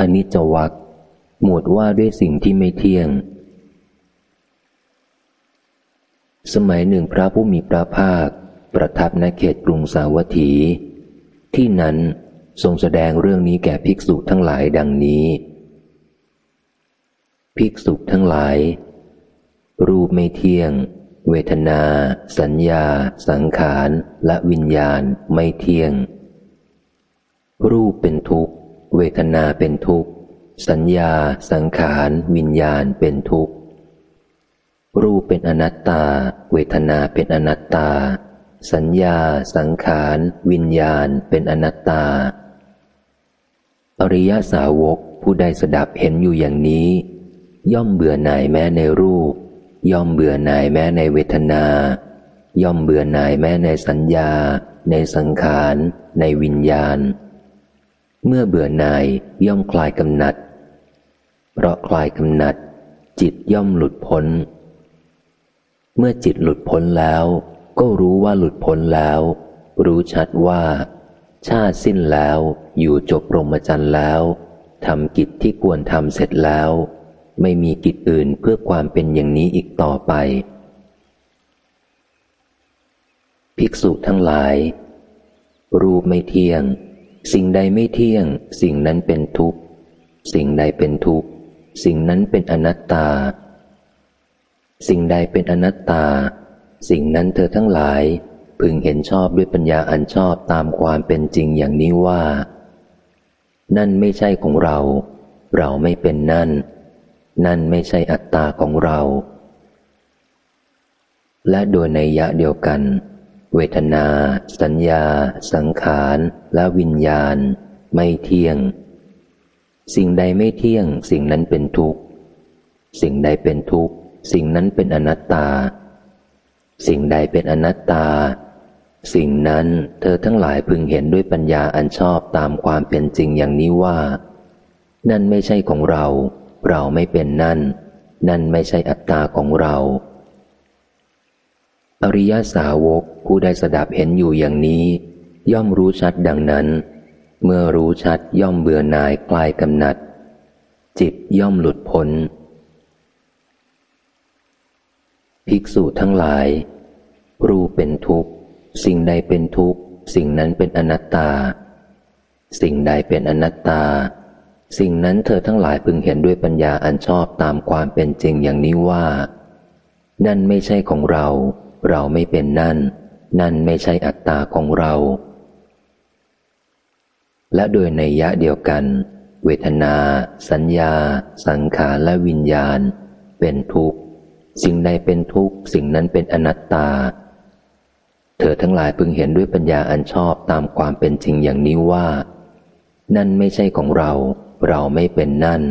อนิจจวักหมวดว่าด้วยสิ่งที่ไม่เที่ยง สมัยหนึ่งพระผู้มีพระภาค ประทับในเขตกรุงสาวัตถี ที่นั้นทรงแสดงเรื่องนี้แก่ภิกษุทั้งหลายดังนี้ ภิกษุทั้งหลาย รูปไม่เที่ยง เวทนา สัญญา สังขาร และวิญญาณไม่เที่ยง รูปเป็นทุกข์ เวทนาเป็นทุกข์ สัญญา สังขาร วิญญาณเป็นทุกข์ รูปเป็นอนัตตา เวทนาเป็นอนัตตา สัญญา สังขาร วิญญาณเป็นอนัตตา อริยสาวกผู้ใดสดับเห็นอยู่อย่างนี้ ย่อมเบื่อหน่ายแม้ในรูป ย่อมเบื่อหน่ายแม้ในเวทนา ย่อมเบื่อหน่ายแม้ในสัญญา ในสังขาร ในวิญญาณ เมื่อเบื่อหน่ายย่อมคลายกำหนัด เพราะคลายกำหนัด จิตย่อมหลุดพ้น เมื่อจิตหลุดพ้นแล้ว ก็รู้ว่าหลุดพ้นแล้ว รู้ชัดว่า ชาติสิ้นแล้ว อยู่จบรมจันทร์แล้วทำกิจที่ควรทำเสร็จแล้ว ไม่มีกิจอื่นเพื่อความเป็นอย่างนี้อีกต่อไป ภิกษุทั้งหลาย รูปไม่เที่ยง สิ่งใดไม่เที่ยง สิ่งนั้นเป็นทุกข์ สิ่งใดเป็นทุกข์ สิ่งนั้นเป็นอนัตตา สิ่งใดเป็นอนัตตา สิ่งนั้นเธอทั้งหลาย พึงเห็นชอบด้วยปัญญาอันชอบตามความเป็นจริงอย่างนี้ว่า นั่นไม่ใช่ของเรา เราไม่เป็นนั่น นั่นไม่ใช่อัตตาของเรา และโดยในยะเดียวกัน เวทนา สัญญา สังขารและวิญญาณ ไม่เที่ยง สิ่งใดไม่เที่ยง สิ่งนั้นเป็นทุกข์ สิ่งใดเป็นทุกข์ สิ่งนั้นเป็นอนัตตา สิ่งใดเป็นอนัตตา สิ่งนั้นเธอทั้งหลายพึงเห็นด้วยปัญญาอันชอบตามความเป็นจริงอย่างนี้ว่า นั่นไม่ใช่ของเรา เราไม่เป็นนั่น นั่นไม่ใช่อัตตาของเรา อริยสาวกผู้ได้สดับเห็นอยู่อย่างนี้ ย่อมรู้ชัดดังนั้น เมื่อรู้ชัดย่อมเบื่อหน่ายคลายกำหนัด จิตย่อมหลุดพ้น ภิกษุทั้งหลาย รูปเป็นทุกข์ สิ่งใดเป็นทุกข์ สิ่งนั้นเป็นอนัตตา สิ่งใดเป็นอนัตตา สิ่งนั้นเธอทั้งหลายพึงเห็นด้วยปัญญาอันชอบตามความเป็นจริงอย่างนี้ว่า นั่นไม่ใช่ของเรา เราไม่เป็นนั่น นั่นไม่ใช่อัตตาของเรา และโดยในยะเดียวกัน เวทนา สัญญา สังขารและวิญญาณ เป็นทุกข์ สิ่งใดเป็นทุกข์ สิ่งนั้นเป็นอนัตตา เธอทั้งหลายพึงเห็นด้วยปัญญาอันชอบตามความเป็นจริงอย่างนี้ว่า นั่นไม่ใช่ของเรา เราไม่เป็นนั่น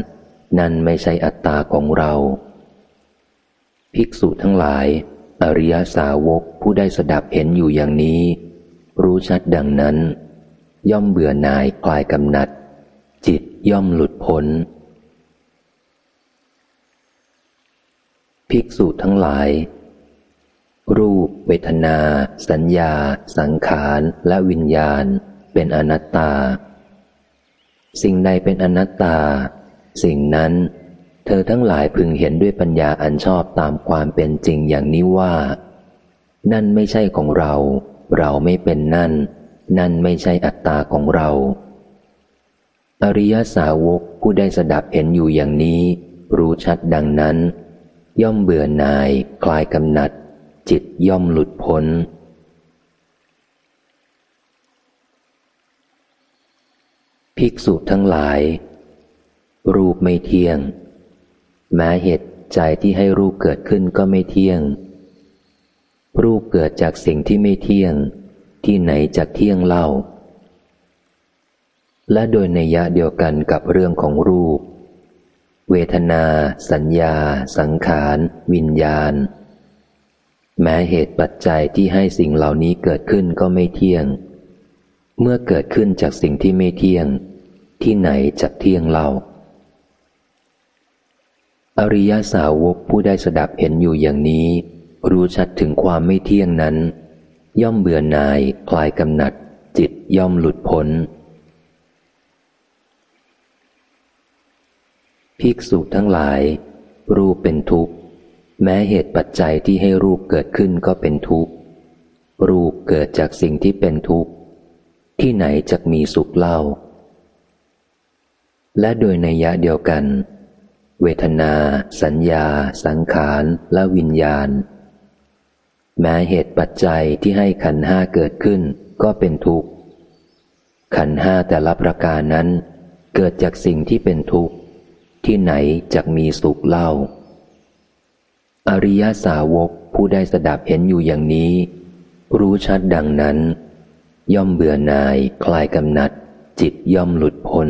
นั่นไม่ใช่อัตตาของเรา ภิกษุทั้งหลาย อริยสาวกผู้ได้สดับเห็นอยู่อย่างนี้ รู้ชัดดังนั้น ย่อมเบื่อหน่ายคลายกำหนัด จิตย่อมหลุดพ้น ภิกษุทั้งหลาย รูป เวทนา สัญญา สังขารและวิญญาณ เป็นอนัตตา สิ่งใดเป็นอนัตตา สิ่งนั้น เธอทั้งหลายพึงเห็นด้วยปัญญาอันชอบตามความเป็นจริงอย่างนี้ว่า นั่นไม่ใช่ของเรา เราไม่เป็นนั่น นั่นไม่ใช่อัตตาของเรา อริยสาวกผู้ได้สดับเห็นอยู่อย่างนี้ รู้ชัดดังนั้น ย่อมเบื่อหน่าย คลายกำหนัด จิตย่อมหลุดพ้นภิกษุทั้งหลาย รูปไม่เที่ยง แม้เหตุใจที่ให้รูปเกิดขึ้นก็ไม่เที่ยง รูปเกิดจากสิ่งที่ไม่เที่ยง ที่ไหนจากเที่ยงเล่า และโดยในยะเดียวกันกับเรื่องของรูป เวทนา สัญญา สังขาร วิญญาณ แม้เหตุปัจจัยที่ให้สิ่งเหล่านี้เกิดขึ้นก็ไม่เที่ยง เมื่อเกิดขึ้นจากสิ่งที่ไม่เที่ยง ที่ไหนจะเที่ยงเล่า อริยสาวกผู้ได้สดับเห็นอยู่อย่างนี้ รู้ชัดถึงความไม่เที่ยงนั้น ย่อมเบื่อหน่ายคลายกำหนัด จิตย่อมหลุดพ้น ภิกษุทั้งหลาย รูปเป็นทุกข์ แม้เหตุปัจจัยที่ให้รูปเกิดขึ้นก็เป็นทุกข์ รูปเกิดจากสิ่งที่เป็นทุกข์ ที่ไหนจะมีสุขเล่า และโดยในยะเดียวกัน เวทนา สัญญา สังขาร และวิญญาณ แม้เหตุปัจจัยที่ให้ขันห้าเกิดขึ้นก็เป็นทุกข์ ขันห้าแต่ละประการนั้น เกิดจากสิ่งที่เป็นทุกข์ ที่ไหนจะมีสุขเล่า อริยสาวกผู้ได้สดับเห็นอยู่อย่างนี้ รู้ชัดดังนั้น ย่อมเบื่อนายคลายกำหนัด จิตย่อมหลุดพ้น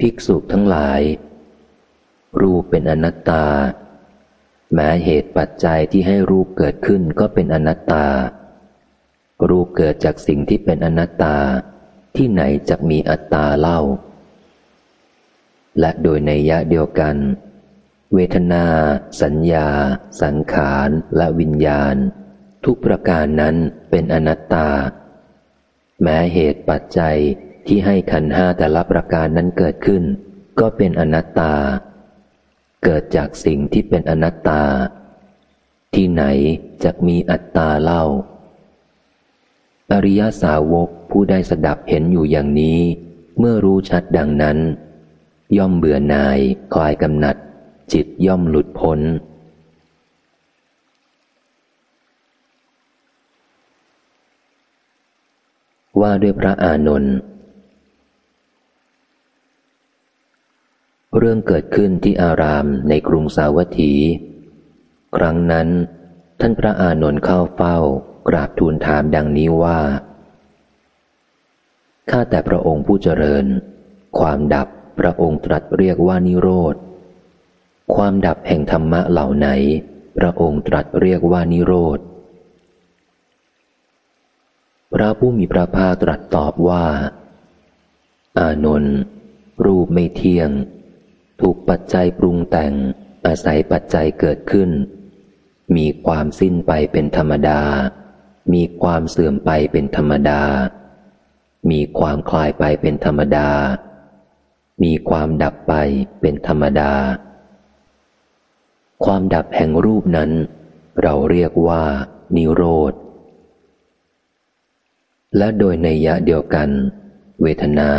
ภิกษุทั้งหลาย รูปเป็นอนัตตา แม้เหตุปัจจัยที่ให้รูปเกิดขึ้นก็เป็นอนัตตา รูปเกิดจากสิ่งที่เป็นอนัตตา ที่ไหนจะมีอัตตาเล่า และโดยในยะเดียวกัน เวทนา สัญญา สังขารและวิญญาณ ทุกประการนั้นเป็นอนัตตา แม้เหตุปัจจัย ที่ให้ขันห้าแต่ละประการนั้นเกิดขึ้น ก็เป็นอนัตตา เกิดจากสิ่งที่เป็นอนัตตา ที่ไหนจะมีอัตตาเล่า อริยสาวกผู้ได้สดับเห็นอยู่อย่างนี้ เมื่อรู้ชัดดังนั้น ย่อมเบื่อนายคลายกำหนัด จิตย่อมหลุดพ้นว่าด้วยพระอานนท์ เรื่องเกิดขึ้นที่อารามในกรุงสาวัตถี ครั้งนั้น ท่านพระอานนท์เข้าเฝ้ากราบทูลถามดังนี้ว่า ข้าแต่พระองค์ผู้เจริญ ความดับพระองค์ตรัสเรียกว่านิโรธ ความดับแห่งธรรมะเหล่าไหน พระองค์ตรัสเรียกว่านิโรธ พระผู้มีพระภาคตรัสตอบว่า อานนท์รูปไม่เที่ยง ถูกปัจจัยปรุงแต่ง อาศัยปัจจัยเกิดขึ้น มีความสิ้นไปเป็นธรรมดา มีความเสื่อมไปเป็นธรรมดา มีความคลายไปเป็นธรรมดา มีความดับไปเป็นธรรมดา ความดับแห่งรูปนั้น เราเรียกว่า นิโรธ และโดยในยะเดียวกัน เวทนา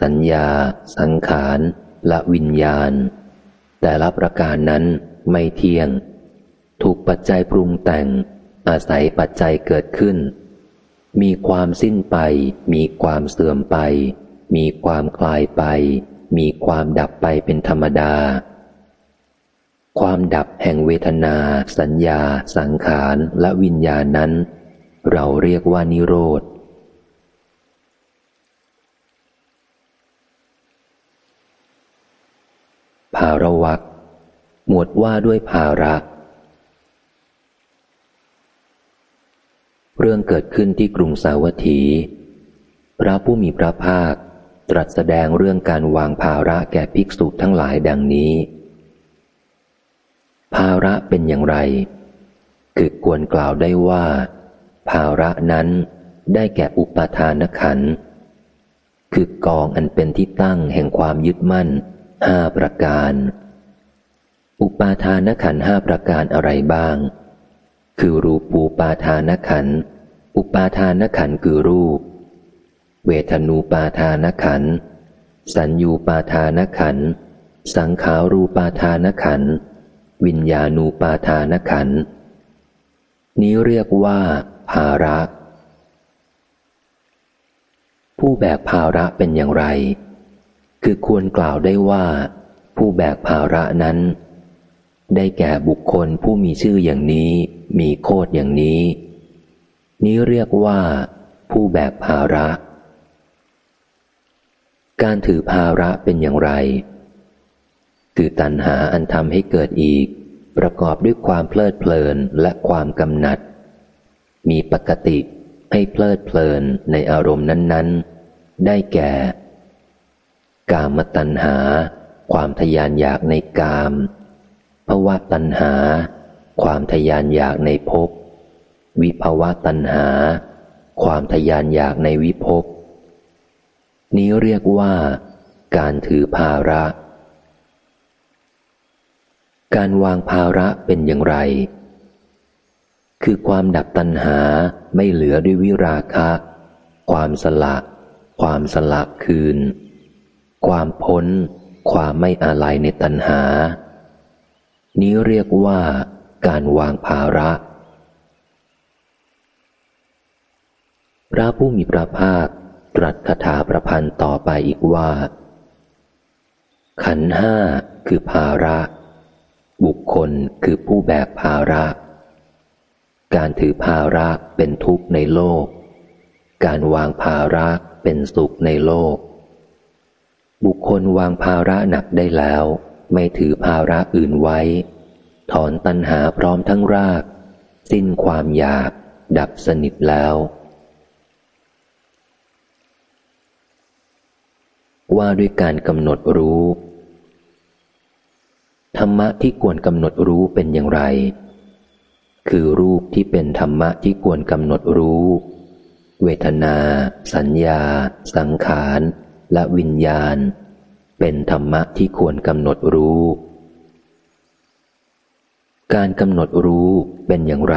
สัญญา สังขาร และวิญญาณ แต่ละประการนั้นไม่เที่ยง ถูกปัจจัยปรุงแต่ง อาศัยปัจจัยเกิดขึ้น มีความสิ้นไป มีความเสื่อมไป มีความคลายไป มีความดับไปเป็นธรรมดา ความดับแห่งเวทนา สัญญา สังขารและวิญญาณนั้น เราเรียกว่านิโรธาระวักหมวดว่าด้วยภาระ เรื่องเกิดขึ้นที่กรุงสาวัตถี พระผู้มีพระภาค ตรัสแสดงเรื่องการวางภาระแก่ภิกษุทั้งหลายดังนี้ ภาระเป็นอย่างไร คือควรกล่าวได้ว่า ภาระนั้นได้แก่อุปาทานขัน คือกองอันเป็นที่ตั้งแห่งความยึดมั่น ห้าประการ อุปาทานขันห้าประการอะไรบ้าง คือรูปูปาทานขัน อุปาทานขันคือรูป เวทนูปาทานขัน สัญญูปาทานขัน สังขารูปาทานขัน วิญญาณูปาทานขัน นี้เรียกว่า ภาระผู้แบกภาระเป็นอย่างไร คือควรกล่าวได้ว่า ผู้แบกภาระนั้น ได้แก่บุคคลผู้มีชื่ออย่างนี้ มีโคดอย่างนี้ นี้เรียกว่า ผู้แบกภาระ การถือภาระเป็นอย่างไร คือตัณหาอันทำให้เกิดอีก ประกอบด้วยความเพลิดเพลินและความกำหนัด มีปกติให้เพลิดเพลินในอารมณ์นั้น ๆ ได้แก่ กามตัณหา ความทยานอยากในกามภวะตัณหา ความทยานอยากในภพ วิภวะตัณหา ความทยานอยากในวิภพ นี้เรียกว่า การถือภาระ การวางภาระเป็นอย่างไร คือความดับตัณหาไม่เหลือด้วยวิราคะ ความสละ ความสละคืน ความพ้น ความไม่อาลัยในตัณหา นี้เรียกว่าการวางภาระ พระผู้มีพระภาคตรัสคาถาประพันธ์ต่อไปอีกว่า ขันห้าคือภาระ บุคคลคือผู้แบกภาระ การถือภาระเป็นทุกข์ในโลก การวางภาระเป็นสุขในโลก บุคคลวางภาระหนักได้แล้ว ไม่ถือภาระอื่นไว้ ถอนตัณหาพร้อมทั้งราก สิ้นความอยาก ดับสนิทแล้ว ว่าด้วยการกำหนดรู้ ธรรมะที่ควรกำหนดรู้เป็นอย่างไร คือรูปที่เป็นธรรมะที่ควรกำหนดรู้ เวทนา สัญญา สังขาร และวิญญาณ เป็นธรรมะที่ควรกำหนดรู้ การกำหนดรู้เป็นอย่างไร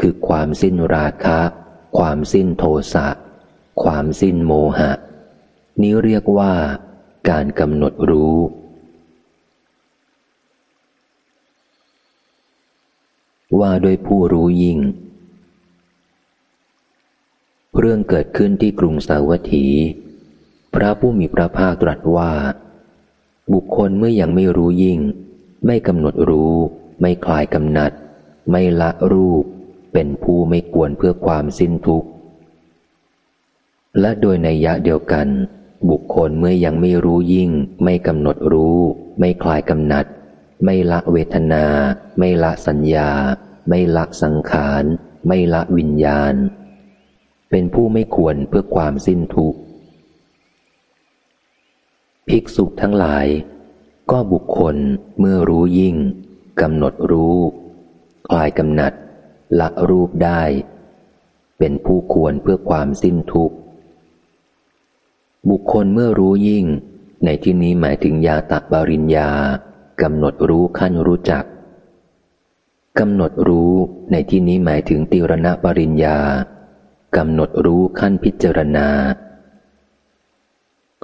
คือความสิ้นราคะ ความสิ้นโทสะ ความสิ้นโมหะ นี้เรียกว่า การกำหนดรู้ว่าโดยผู้รู้ยิ่ง เรื่องเกิดขึ้นที่กรุงสาวัตถี พระผู้มีพระภาคตรัสว่า บุคคลเมื่อยังไม่รู้ยิ่ง ไม่กำหนดรู้ ไม่คลายกำหนัด ไม่ละรูป เป็นผู้ไม่กวนเพื่อความสิ้นทุกข์ และโดยในยะเดียวกัน บุคคลเมื่อยังไม่รู้ยิ่ง ไม่กำหนดรู้ ไม่คลายกำหนัด ไม่ละเวทนา ไม่ละสัญญา ไม่ละสังขาร ไม่ละวิญญาณ เป็นผู้ไม่ควรเพื่อความสิ้นทุกข์ ภิกษุทั้งหลาย ก็บุคคลเมื่อรู้ยิ่งกำหนดรู้ คลายกำหนัด ละรูปได้ เป็นผู้ควรเพื่อความสิ้นทุกข์ บุคคลเมื่อรู้ยิ่ง ในที่นี้หมายถึงยาตักบาริญญากำหนดรู้ขั้นรู้จักกำหนดรู้ในที่นี้หมายถึงติรณปริญญา กำหนดรู้ขั้นพิจารณา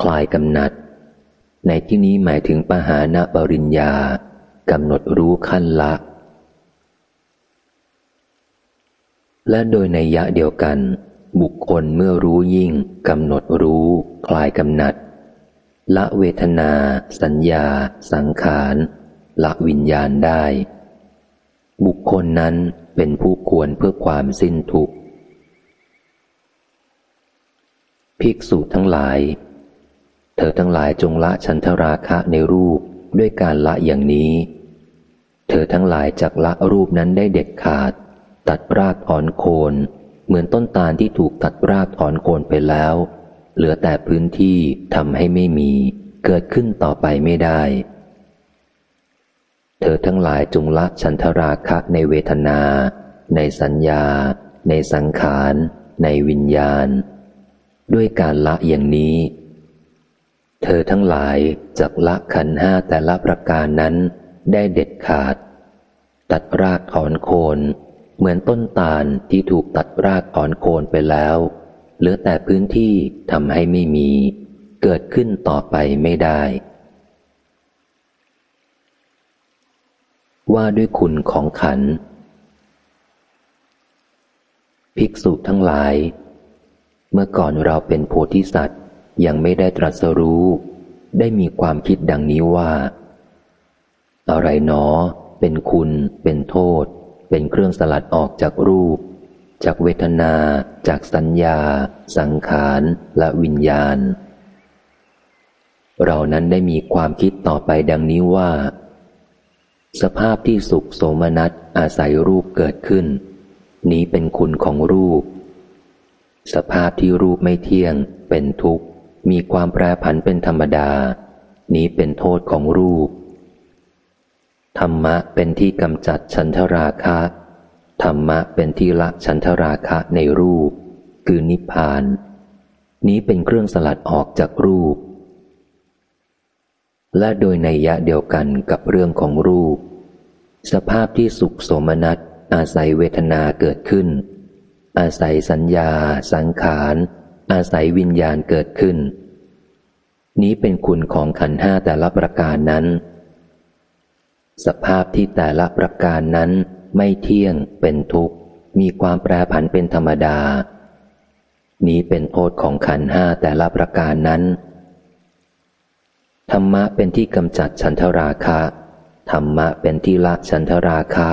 คลายกำหนัด ในที่นี้หมายถึงปหานะปริญญากำหนดรู้ขั้นละ และโดยในยะเดียวกัน บุคคลเมื่อรู้ยิ่งกำหนดรู้ คลายกำหนัด ละเวทนา สัญญา สังขารละวิญญาณได้ บุคคลนั้นเป็นผู้ควรเพื่อความสิ้นทุกข์ ภิกษุทั้งหลาย เธอทั้งหลายจงละฉันทราคะในรูปด้วยการละอย่างนี้ เธอทั้งหลายจากละรูปนั้นได้เด็ดขาด ตัดรากถอนโคน เหมือนต้นตาลที่ถูกตัดรากถอนโคนไปแล้ว เหลือแต่พื้นที่ทำให้ไม่มี เกิดขึ้นต่อไปไม่ได้ เธอทั้งหลายจงละฉันทราคะในเวทนา ในสัญญา ในสังขาร ในวิญญาณ ด้วยการละอย่างนี้ เธอทั้งหลายจักละขันห้าแต่ละประการนั้นได้เด็ดขาด ตัดรากถอนโคนเหมือนต้นตาลที่ถูกตัดรากถอนโคนไปแล้ว เหลือแต่พื้นที่ทำให้ไม่มี เกิดขึ้นต่อไปไม่ได้ ว่าด้วยคุณของขัน ภิกษุทั้งหลาย เมื่อก่อนเราเป็นโพธิสัตว์ยังไม่ได้ตรัสรู้ ได้มีความคิดดังนี้ว่า อะไรหนอ เป็นคุณ เป็นโทษ เป็นเครื่องสลัดออกจากรูป จากเวทนา จากสัญญา สังขาร และวิญญาณ เรานั้นได้มีความคิดต่อไปดังนี้ว่า สภาพที่สุขโสมนัสอาศัยรูปเกิดขึ้น นี้เป็นคุณของรูป สภาพที่รูปไม่เที่ยง เป็นทุกข์ มีความแปรผันเป็นธรรมดา นี้เป็นโทษของรูป ธรรมะเป็นที่กำจัดฉันทราคะ ธรรมะเป็นที่ละฉันทราคะในรูป คือนิพพาน นี้เป็นเครื่องสลัดออกจากรูป และโดยในยะเดียวกันกับเรื่องของรูป สภาพที่สุขสมนัตอาศัยเวทนาเกิดขึ้น อาศัยสัญญา สังขาร อาศัยวิญญาณเกิดขึ้น นี้เป็นคุณของขันห้าแต่ละประการนั้น สภาพที่แต่ละประการนั้นไม่เที่ยงเป็นทุกข์ มีความแปรผันเป็นธรรมดา นี้เป็นโทษของขันห้าแต่ละประการนั้น ธรรมะเป็นที่กำจัดฉันทราคะ ธรรมะเป็นที่ละฉันทราคะ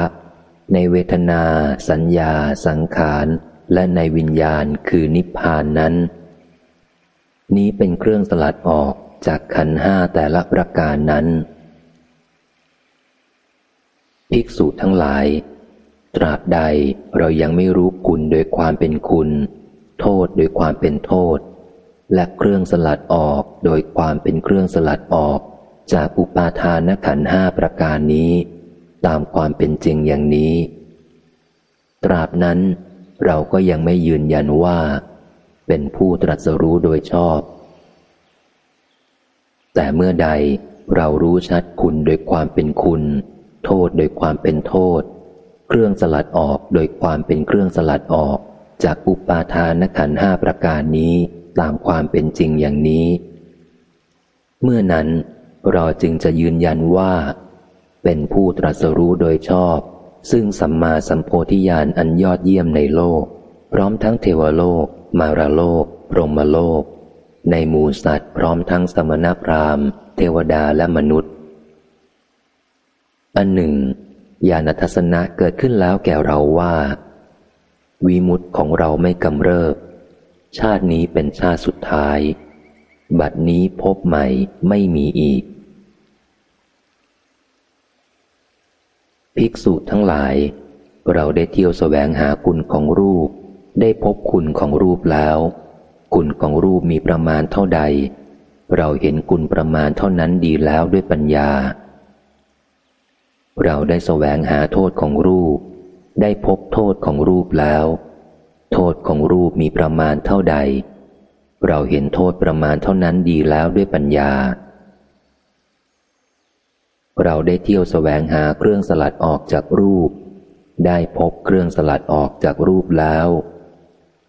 ในเวทนา สัญญา สังขาร และในวิญญาณคือนิพพานนั้น นี้เป็นเครื่องสลัดออกจากขันห้าแต่ละประการนั้น ภิกษุทั้งหลาย ตราบใดเรายังไม่รู้คุณโดยความเป็นคุณ โทษโดยความเป็นโทษ และเครื่องสลัดออกโดยความเป็นเครื่องสลัดออกจากอุปาทานขันห้าประการนี้ ตามความเป็นจริงอย่างนี้ ตราบนั้น เราก็ยังไม่ยืนยันว่า เป็นผู้ตรัสรู้โดยชอบ แต่เมื่อใดเรารู้ชัดคุณโดยความเป็นคุณ โทษโดยความเป็นโทษ เครื่องสลัดออกโดยความเป็นเครื่องสลัดออก จากอุปาทานขันห้าประการนี้ตามความเป็นจริงอย่างนี้ เมื่อนั้นเราจึงจะยืนยันว่า เป็นผู้ตรัสรู้โดยชอบ ซึ่งสัมมาสัมโพธิญาณอันยอดเยี่ยมในโลก พร้อมทั้งเทวโลก มารโลกพรหมโลก ในหมู่สัตว์พร้อมทั้งสมณพราหมณ์ เทวดาและมนุษย์ อันหนึ่งญาณทัศนะเกิดขึ้นแล้วแก่เราว่า วีมุตของเราไม่กำเริบ ชาตินี้เป็นชาติสุดท้าย บัดนี้พบใหม่ไม่มีอีก ภิกษุทั้งหลาย เราได้เที่ยวสแสวงหาคุณของรูป ได้พบคุณของรูปแล้ว คุณของรูปมีประมาณเท่าใด เราเห็นคุณประมาณเท่านั้นดีแล้วด้วยปัญญา เราได้สแสวงหาโทษของรูป ได้พบโทษของรูปแล้ว โทษของรูปมีประมาณเท่าใด เราเห็นโทษประมาณเท่านั้นดีแล้วด้วยปัญญา เราได้เที่ยวสแสวงหาเครื่องสลัดออกจากรูป ได้พบเครื่องสลัดออกจากรูปแล้ว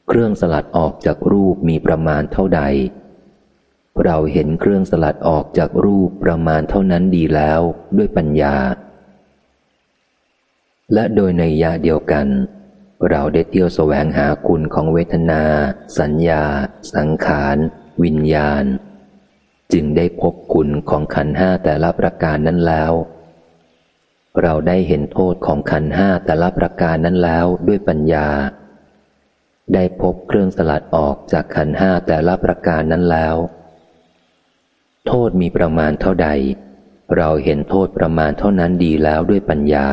เครื่องสลัดออกจากรูปมีประมาณเท่าใด เราเห็นเครื่องสลัดออกจากรูปประมาณเท่านั้นดีแล้วด้วยปัญญา และโดยในยาเดียวกัน เราได้เที่ยวแสวงหาคุณของเวทนา สัญญา สังขาร วิญญาณ จึงได้พบคุณของขันห้าแต่ละประการนั้นแล้ว เราได้เห็นโทษของขันห้าแต่ละประการนั้นแล้วด้วยปัญญา ได้พบเครื่องสลัดออกจากขันห้าแต่ละประการนั้นแล้ว โทษมีประมาณเท่าใด เราเห็นโทษประมาณเท่านั้นดีแล้วด้วยปัญญา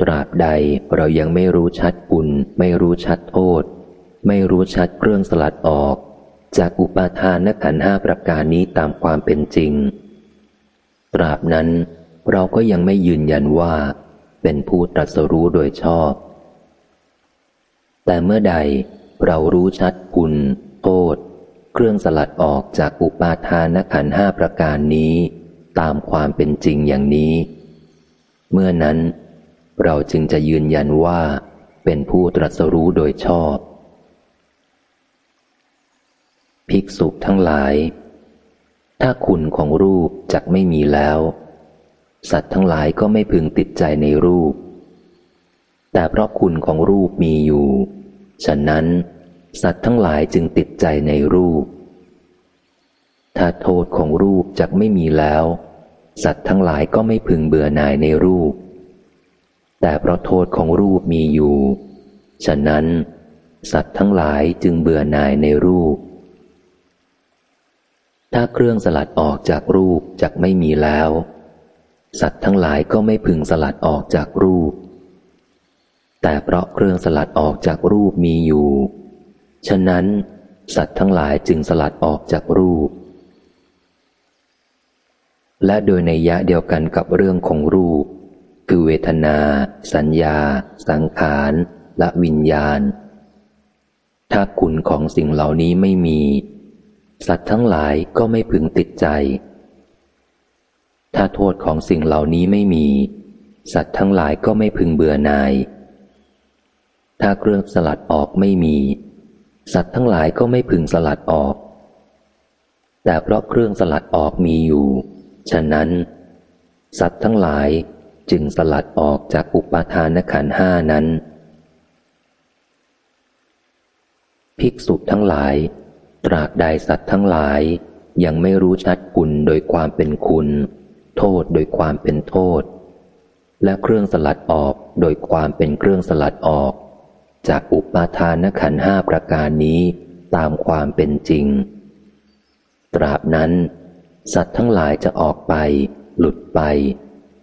ตราบใดเรายังไม่รู้ชัดคุณไม่รู้ชัดโทษ ไม่รู้ชัดเครื่องสลัดออก จากอุปาทานขันห้าประการนี้ตามความเป็นจริง ตราบนั้นเราก็ยังไม่ยืนยันว่า เป็นผู้ตรัสรู้โดยชอบ แต่เมื่อใดเรารู้ชัดคุณโทษ เครื่องสลัดออกจากอุปาทานขันห้าประการนี้ ตามความเป็นจริงอย่างนี้ เมื่อนั้น เราจึงจะยืนยันว่า เป็นผู้ตรัสรู้โดยชอบ ภิกษุทั้งหลาย ถ้าคุณของรูปจักไม่มีแล้ว สัตว์ทั้งหลายก็ไม่พึงติดใจในรูป แต่เพราะคุณของรูปมีอยู่ ฉะนั้น สัตว์ทั้งหลายจึงติดใจในรูป ถ้าโทษของรูปจักไม่มีแล้ว สัตว์ทั้งหลายก็ไม่พึงเบื่อหน่ายในรูป แต่เพราะโทษของรูปมีอยู่ ฉะนั้น สัตว์ทั้งหลายจึงเบื่อหน่ายในรูป ถ้าเครื่องสลัดออกจากรูปจักไม่มีแล้ว สัตว์ทั้งหลายก็ไม่พึงสลัดออกจากรูป แต่เพราะเครื่องสลัดออกจากรูปมีอยู่ ฉะนั้น สัตว์ทั้งหลายจึงสลัดออกจากรูป และโดยในยะเดียวกันกับเรื่องของรูป คือเวทนา สัญญา สังขารและวิญญาณ ถ้าคุณของสิ่งเหล่านี้ไม่มี สัตว์ทั้งหลายก็ไม่พึงติดใจ ถ้าโทษของสิ่งเหล่านี้ไม่มี สัตว์ทั้งหลายก็ไม่พึงเบื่อหน่าย ถ้าเครื่องสลัดออกไม่มี สัตว์ทั้งหลายก็ไม่พึงสลัดออก แต่เพราะเครื่องสลัดออกมีอยู่ ฉะนั้น สัตว์ทั้งหลายจึงสลัดออกจากอุปาทานขันห้านั้น ภิกษุทั้งหลาย ตราบใดสัตว์ทั้งหลาย ยังไม่รู้ชัดคุณโดยความเป็นคุณ โทษโดยความเป็นโทษ และเครื่องสลัดออกโดยความเป็นเครื่องสลัดออก จากอุปาทานขันห้าประการนี้ตามความเป็นจริง ตราบนั้น สัตว์ทั้งหลายจะออกไป หลุดไป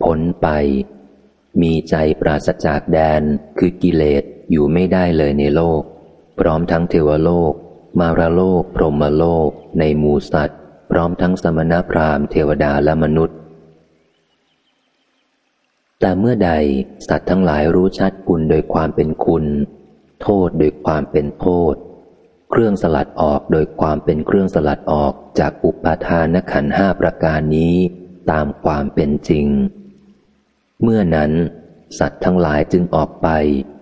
พ้นไป มีใจปราศจากแดนคือกิเลสอยู่ไม่ได้เลยในโลก พร้อมทั้งเทวโลก มารโลกพรหมโลก ในหมู่สัตว์ พร้อมทั้งสมณพราหมณ์เทวดาและมนุษย์ แต่เมื่อใดสัตว์ทั้งหลายรู้ชัดคุณโดยความเป็นคุณ โทษโดยความเป็นโทษ เครื่องสลัดออกโดยความเป็นเครื่องสลัดออกจากอุปาทานขันห้าประการนี้ตามความเป็นจริง เมื่อนั้น สัตว์ทั้งหลายจึงออกไป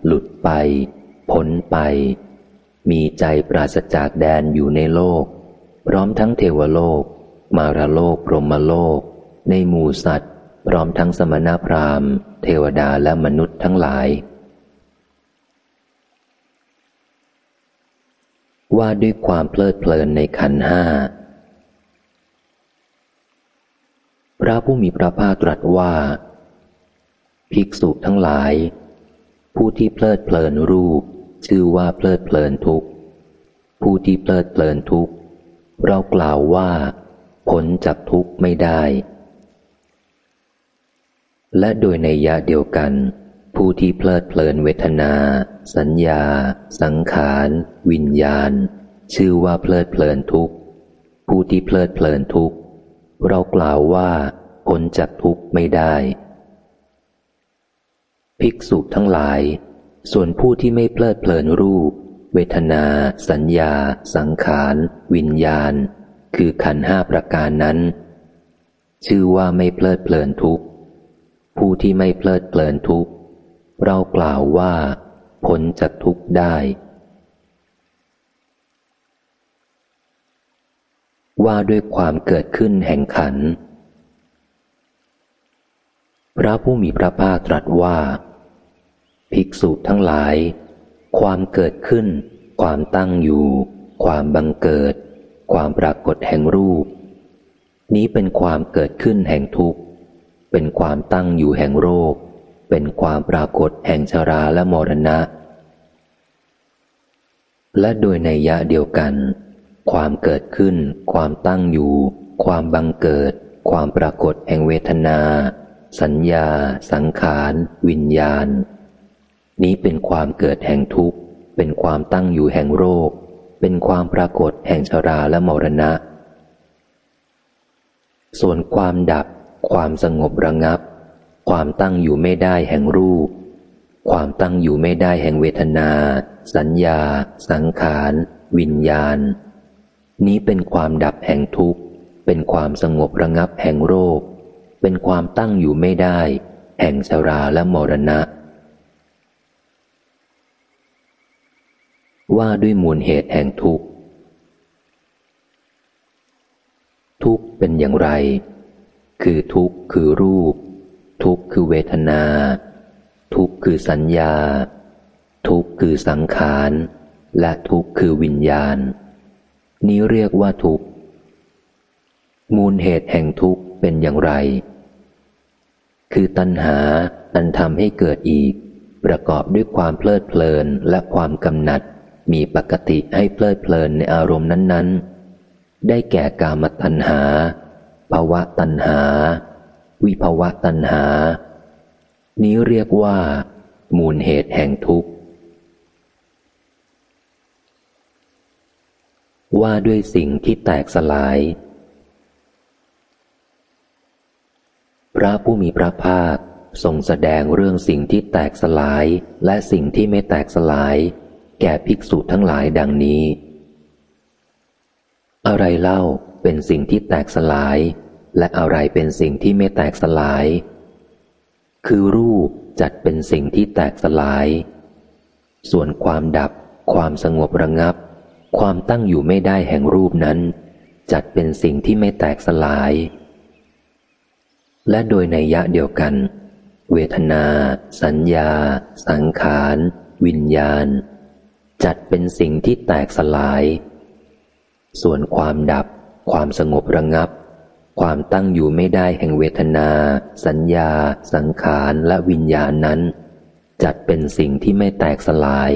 หลุดไป พ้นไป มีใจปราศจากแดนอยู่ในโลก พร้อมทั้งเทวโลก มารโลกพรหมโลก ในหมู่สัตว์ พร้อมทั้งสมณพราหมณ์ เทวดาและมนุษย์ทั้งหลาย ว่าด้วยความเพลิดเพลินในขันห้าพระผู้มีพระภาคตรัสว่า ภิกษุทั้งหลาย ผู้ที่เพลิดเพลินรูป ชื่อว่าเพลิดเพลินทุกผู้ที่เพลิดเพลินทุกเรากล่าวว่าพ้นจากทุกไม่ได้ และโดยในยะเดียวกัน ผู้ที่เพลิดเพลินเวทนา สัญญา สังขาร วิญญาณ ชื่อว่าเพลิดเพลินทุกผู้ที่เพลิดเพลินทุกเรากล่าวว่าพ้นจากทุกไม่ได้ ภิกษุทั้งหลาย ส่วนผู้ที่ไม่เพลิดเพลินรูป เวทนา สัญญา สังขาร วิญญาณ คือขันห้าประการนั้น ชื่อว่าไม่เพลิดเพลินทุกผู้ที่ไม่เพลิดเพลินทุกเรากล่าวว่าพ้นจากทุกได้ ว่าด้วยความเกิดขึ้นแห่งขัน พระผู้มีพระภาคตรัสว่า ภิกษุทั้งหลาย ความเกิดขึ้น ความตั้งอยู่ ความบังเกิด ความปรากฏแห่งรูป นี้เป็นความเกิดขึ้นแห่งทุกข์ เป็นความตั้งอยู่แห่งโรค เป็นความปรากฏแห่งชราและมรณะ และโดยในยะเดียวกัน ความเกิดขึ้น ความตั้งอยู่ ความบังเกิด ความปรากฏแห่งเวทนา สัญญา สังขาร วิญญาณ นี้เป็นความเกิดแห่งทุกข์ เป็นความตั้งอยู่แห่งโรค เป็นความปรากฏแห่งชราและมรณะ ส่วนความดับ ความสงบระงับ ความตั้งอยู่ไม่ได้แห่งรูป ความตั้งอยู่ไม่ได้แห่งเวทนา สัญญา สังขาร วิญญาณ นี้เป็นความดับแห่งทุกข์ เป็นความสงบระงับแห่งโรค เป็นความตั้งอยู่ไม่ได้ แห่งชราและมรณะ ว่าด้วยมูลเหตุแห่งทุกข์ ทุกข์เป็นอย่างไร คือทุกข์คือรูป ทุกข์คือเวทนา ทุกข์คือสัญญา ทุกข์คือสังขาร และทุกข์คือวิญญาณ นี้เรียกว่าทุกข์ มูลเหตุแห่งทุกข์เป็นอย่างไร คือตัณหาอันทำให้เกิดอีกประกอบด้วยความเพลิดเพลินและความกำหนัด มีปกติให้เพลิดเพลินในอารมณ์นั้น ๆ ได้แก่กามตัณหา ภาวะตัณหา วิภาวะตัณหา นี้เรียกว่า มูลเหตุแห่งทุกข์ ว่าด้วยสิ่งที่แตกสลาย พระผู้มีพระภาคทรงแสดงเรื่องสิ่งที่แตกสลายและสิ่งที่ไม่แตกสลาย แก่ภิกษุทั้งหลายดังนี้ อะไรเล่าเป็นสิ่งที่แตกสลาย และอะไรเป็นสิ่งที่ไม่แตกสลาย คือรูปจัดเป็นสิ่งที่แตกสลาย ส่วนความดับ ความสงบระงับ ความตั้งอยู่ไม่ได้แห่งรูปนั้น จัดเป็นสิ่งที่ไม่แตกสลาย และโดยในยะเดียวกัน เวทนา สัญญา สังขาร วิญญาณ จัดเป็นสิ่งที่แตกสลาย ส่วนความดับ ความสงบระงับ ความตั้งอยู่ไม่ได้แห่งเวทนา สัญญา สังขารและวิญญาณนั้น จัดเป็นสิ่งที่ไม่แตกสลาย